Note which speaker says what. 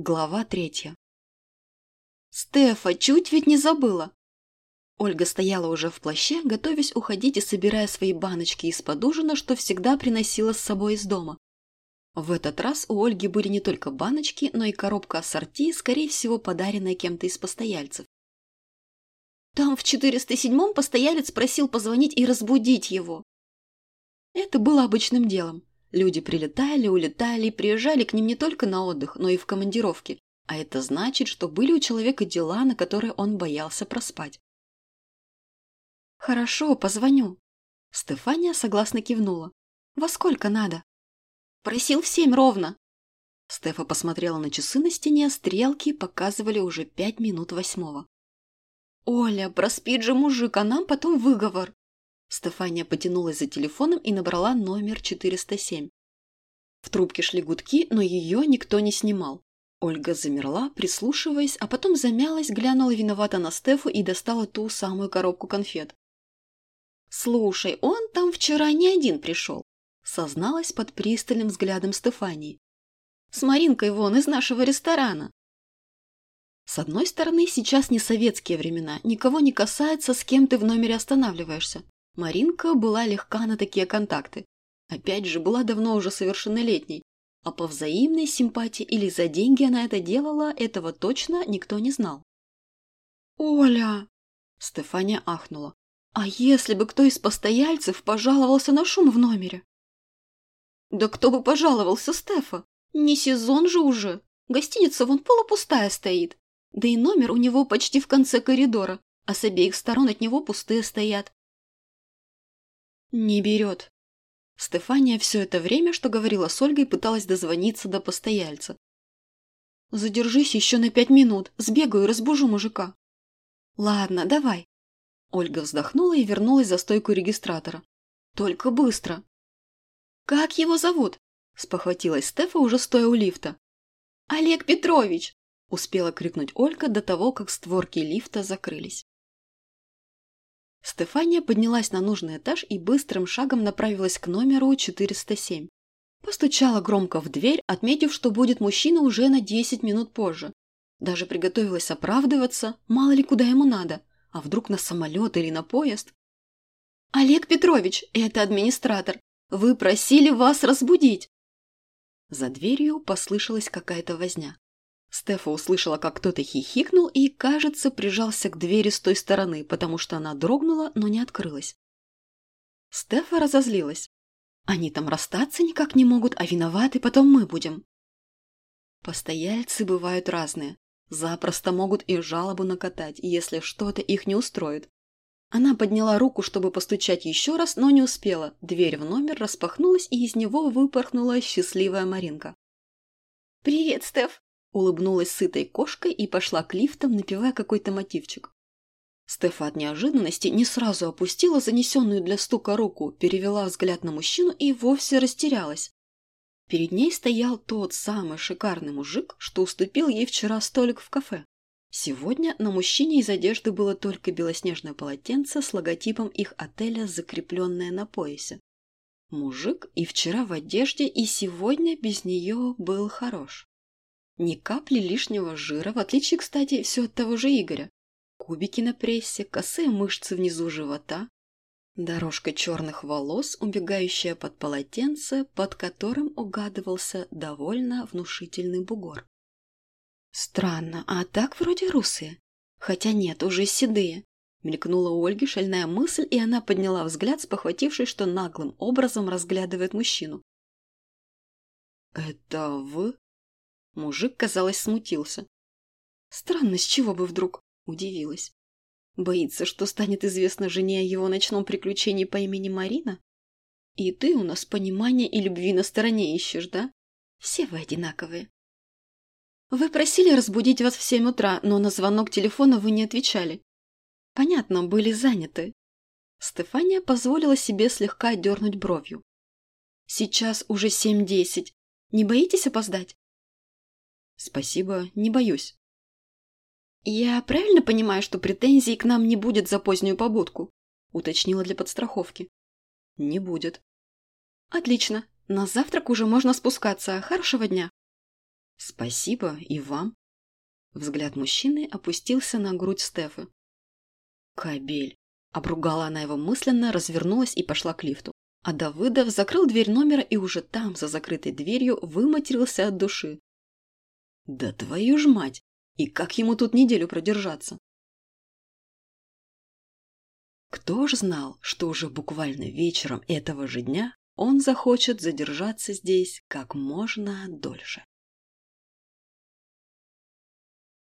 Speaker 1: Глава третья. «Стефа, чуть ведь не забыла!» Ольга стояла уже в плаще, готовясь уходить и собирая свои баночки из-под ужина, что всегда приносила с собой из дома. В этот раз у Ольги были не только баночки, но и коробка ассорти, скорее всего, подаренная кем-то из постояльцев. Там в 407-м постоялец просил позвонить и разбудить его. Это было обычным делом. Люди прилетали, улетали, приезжали к ним не только на отдых, но и в командировки. А это значит, что были у человека дела, на которые он боялся проспать. «Хорошо, позвоню». Стефания согласно кивнула. «Во сколько надо?» «Просил в семь ровно». Стефа посмотрела на часы на стене, стрелки показывали уже пять минут восьмого. «Оля, проспит же мужик, а нам потом выговор!» Стефания потянулась за телефоном и набрала номер 407. В трубке шли гудки, но ее никто не снимал. Ольга замерла, прислушиваясь, а потом замялась, глянула виновато на Стефу и достала ту самую коробку конфет. «Слушай, он там вчера не один пришел», — созналась под пристальным взглядом Стефании. «С Маринкой вон из нашего ресторана». С одной стороны, сейчас не советские времена, никого не касается, с кем ты в номере останавливаешься. Маринка была легка на такие контакты. Опять же, была давно уже совершеннолетней. А по взаимной симпатии или за деньги она это делала, этого точно никто не знал. «Оля!» – Стефания ахнула. «А если бы кто из постояльцев пожаловался на шум в номере?» «Да кто бы пожаловался, Стефа? Не сезон же уже. Гостиница вон полупустая стоит. Да и номер у него почти в конце коридора, а с обеих сторон от него пустые стоят. Не берет. Стефания все это время, что говорила с Ольгой, пыталась дозвониться до постояльца. Задержись еще на пять минут, сбегаю и разбужу мужика. Ладно, давай. Ольга вздохнула и вернулась за стойку регистратора. Только быстро. Как его зовут? Спохватилась Стефа, уже стоя у лифта. Олег Петрович! Успела крикнуть Ольга до того, как створки лифта закрылись. Стефания поднялась на нужный этаж и быстрым шагом направилась к номеру 407. Постучала громко в дверь, отметив, что будет мужчина уже на 10 минут позже. Даже приготовилась оправдываться, мало ли куда ему надо, а вдруг на самолет или на поезд. «Олег Петрович, это администратор. Вы просили вас разбудить!» За дверью послышалась какая-то возня. Стефа услышала, как кто-то хихикнул и, кажется, прижался к двери с той стороны, потому что она дрогнула, но не открылась. Стефа разозлилась. Они там расстаться никак не могут, а виноваты потом мы будем. Постояльцы бывают разные. Запросто могут и жалобу накатать, если что-то их не устроит. Она подняла руку, чтобы постучать еще раз, но не успела. Дверь в номер распахнулась, и из него выпорхнула счастливая Маринка. «Привет, Стеф!» Улыбнулась сытой кошкой и пошла к лифтам, напевая какой-то мотивчик. Стефа от неожиданности не сразу опустила занесенную для стука руку, перевела взгляд на мужчину и вовсе растерялась. Перед ней стоял тот самый шикарный мужик, что уступил ей вчера столик в кафе. Сегодня на мужчине из одежды было только белоснежное полотенце с логотипом их отеля, закрепленное на поясе. Мужик и вчера в одежде, и сегодня без нее был хорош. Ни капли лишнего жира, в отличие, кстати, все от того же Игоря. Кубики на прессе, косые мышцы внизу живота, дорожка черных волос, убегающая под полотенце, под которым угадывался довольно внушительный бугор. Странно, а так вроде русые. Хотя нет, уже седые. Мелькнула у Ольги шальная мысль, и она подняла взгляд, спохватившись, что наглым образом разглядывает мужчину. «Это вы?» Мужик, казалось, смутился. Странно, с чего бы вдруг? Удивилась. Боится, что станет известно жене о его ночном приключении по имени Марина? И ты у нас понимания и любви на стороне ищешь, да? Все вы одинаковые. Вы просили разбудить вас в семь утра, но на звонок телефона вы не отвечали. Понятно, были заняты. Стефания позволила себе слегка дернуть бровью. Сейчас уже семь десять. Не боитесь опоздать? Спасибо, не боюсь. Я правильно понимаю, что претензий к нам не будет за позднюю побудку? Уточнила для подстраховки. Не будет. Отлично. На завтрак уже можно спускаться. Хорошего дня. Спасибо и вам. Взгляд мужчины опустился на грудь Стефы. Кабель. Обругала она его мысленно, развернулась и пошла к лифту. А Давыдов закрыл дверь номера и уже там, за закрытой дверью, выматерился от души. Да твою ж мать! И как ему тут неделю продержаться? Кто ж знал, что уже буквально вечером этого же дня он захочет задержаться здесь как можно дольше.